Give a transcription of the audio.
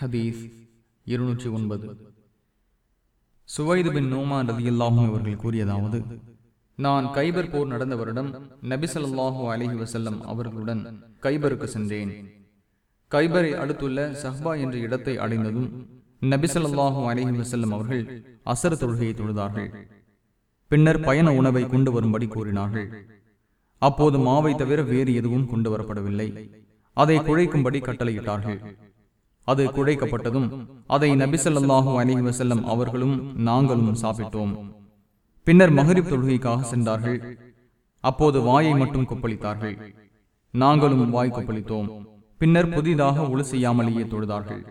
ஹதீஸ் இருநூற்றி ஒன்பது. சுவைது பின் நோமான் ரதி அல்லாஹும் அவர்கள் கூறியதாவது நான் கைபர் போர் நடந்த வருடம் நபிசல்லாஹு அலஹி வசல்லம் அவர்களுடன் கைபருக்கு சென்றேன். கைபரை அடுத்துள்ள சஹ்பா என்ற இடத்தை அடைந்ததும் நபிசல்லாஹு அலஹி வசல்லம் அவர்கள் அசர தொழுகையை தொழுதார்கள். பின்னர் பயண உணவை கொண்டு வரும்படி கூறினார்கள். அப்போது மாவை தவிர வேறு எதுவும் கொண்டு வரப்படவில்லை. அதை குழைக்கும்படி கட்டளையிட்டார்கள். அது குழைக்கப்பட்டதும் அதை நபிசல்லாஹூ அலி வசல்லம் அவர்களும் நாங்களும் சாப்பிட்டோம். பின்னர் மகரிப் தொழுகைக்காக சென்றார்கள். அப்போது வாயை மட்டும் கொப்பளித்தார்கள். நாங்களும் வாய் கொப்பளித்தோம். பின்னர் புதிதாக உளு செய்யாமலேயே தொழுதார்கள்.